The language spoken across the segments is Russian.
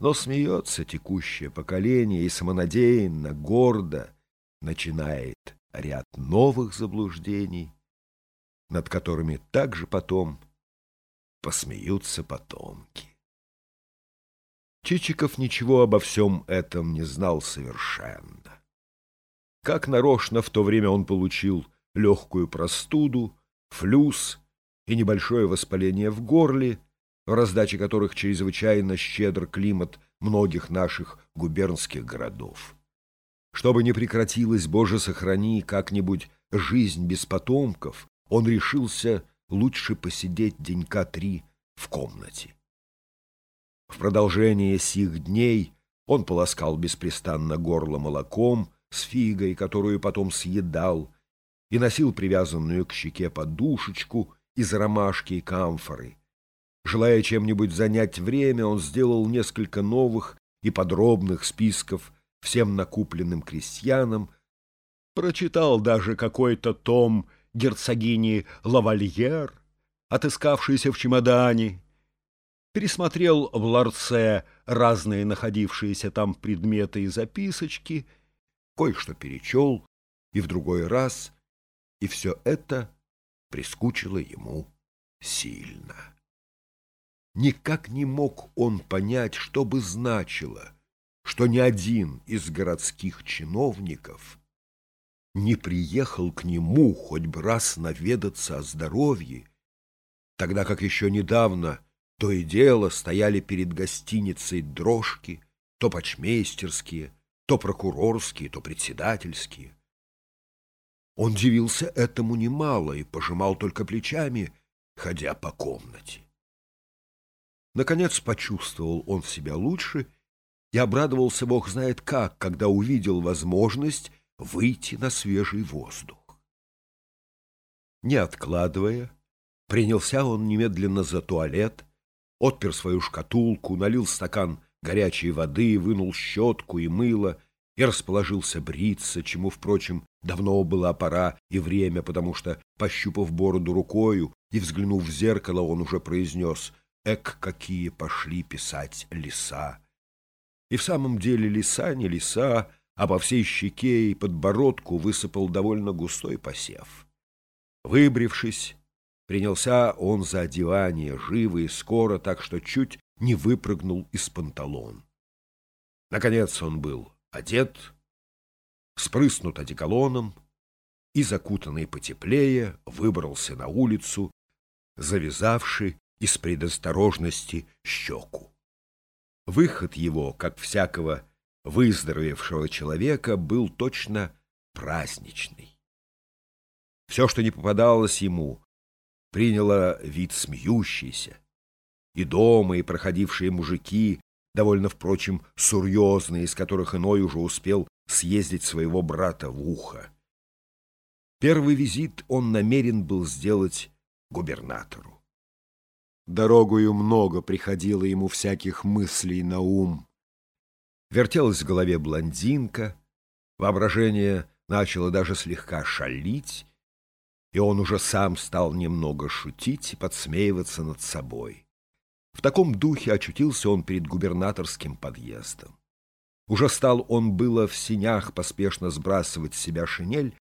Но смеется текущее поколение и самонадеянно, гордо начинает ряд новых заблуждений, над которыми также потом посмеются потомки. Чичиков ничего обо всем этом не знал совершенно. Как нарочно в то время он получил легкую простуду, флюс и небольшое воспаление в горле, в раздаче которых чрезвычайно щедр климат многих наших губернских городов. Чтобы не прекратилась, Боже, сохрани, как-нибудь жизнь без потомков, он решился лучше посидеть денька три в комнате. В продолжение сих дней он полоскал беспрестанно горло молоком с фигой, которую потом съедал, и носил привязанную к щеке подушечку из ромашки и камфоры. Желая чем-нибудь занять время, он сделал несколько новых и подробных списков всем накупленным крестьянам, прочитал даже какой-то том герцогини Лавальер, отыскавшийся в чемодане, пересмотрел в ларце разные находившиеся там предметы и записочки, кое-что перечел и в другой раз, и все это прискучило ему сильно. Никак не мог он понять, что бы значило, что ни один из городских чиновников не приехал к нему хоть бы раз наведаться о здоровье, тогда как еще недавно то и дело стояли перед гостиницей дрожки, то почмейстерские, то прокурорские, то председательские. Он дивился этому немало и пожимал только плечами, ходя по комнате. Наконец почувствовал он себя лучше и обрадовался бог знает как, когда увидел возможность выйти на свежий воздух. Не откладывая, принялся он немедленно за туалет, отпер свою шкатулку, налил стакан горячей воды, вынул щетку и мыло и расположился бриться, чему, впрочем, давно была пора и время, потому что, пощупав бороду рукою и взглянув в зеркало, он уже произнес «Эк, какие пошли писать леса!» И в самом деле леса не леса, а по всей щеке и подбородку высыпал довольно густой посев. Выбрившись, принялся он за одевание, живо и скоро, так что чуть не выпрыгнул из панталон. Наконец он был одет, спрыснут одеколоном и, закутанный потеплее, выбрался на улицу, завязавший из предосторожности щеку. Выход его, как всякого выздоровевшего человека, был точно праздничный. Все, что не попадалось ему, приняло вид смеющийся. И дома, и проходившие мужики, довольно, впрочем, серьезные, из которых иной уже успел съездить своего брата в ухо. Первый визит он намерен был сделать губернатору. Дорогою много приходило ему всяких мыслей на ум. Вертелась в голове блондинка, воображение начало даже слегка шалить, и он уже сам стал немного шутить и подсмеиваться над собой. В таком духе очутился он перед губернаторским подъездом. Уже стал он было в синях поспешно сбрасывать с себя шинель,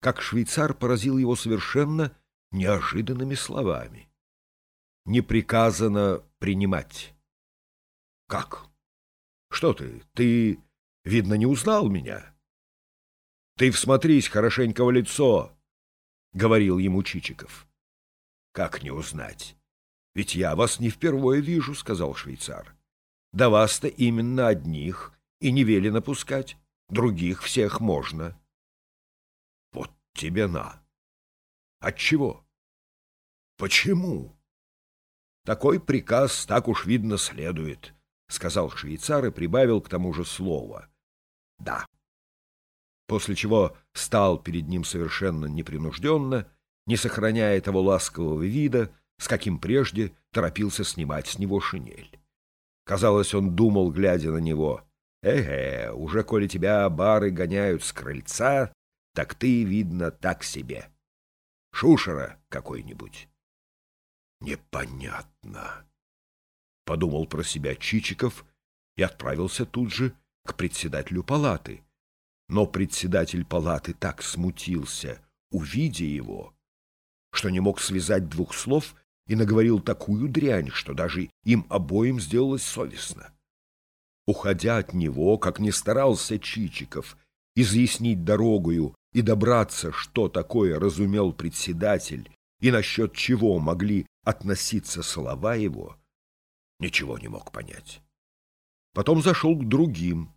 как швейцар поразил его совершенно неожиданными словами. «Не приказано принимать». «Как? Что ты? Ты, видно, не узнал меня?» «Ты всмотрись хорошенько в лицо», — говорил ему Чичиков. «Как не узнать? Ведь я вас не впервые вижу», — сказал швейцар. «Да вас-то именно одних и не велено пускать, других всех можно». «Вот тебе на!» «Отчего?» «Почему?» «Такой приказ так уж видно следует», — сказал швейцар и прибавил к тому же слово. «Да» после чего стал перед ним совершенно непринужденно, не сохраняя того ласкового вида, с каким прежде торопился снимать с него шинель. Казалось, он думал, глядя на него, «Эге, уже коли тебя бары гоняют с крыльца, так ты, видно, так себе. Шушера какой-нибудь». «Непонятно», — подумал про себя Чичиков и отправился тут же к председателю палаты. Но председатель палаты так смутился, увидя его, что не мог связать двух слов и наговорил такую дрянь, что даже им обоим сделалось совестно. Уходя от него, как не старался Чичиков, изъяснить дорогую и добраться, что такое разумел председатель и насчет чего могли относиться слова его, ничего не мог понять. Потом зашел к другим,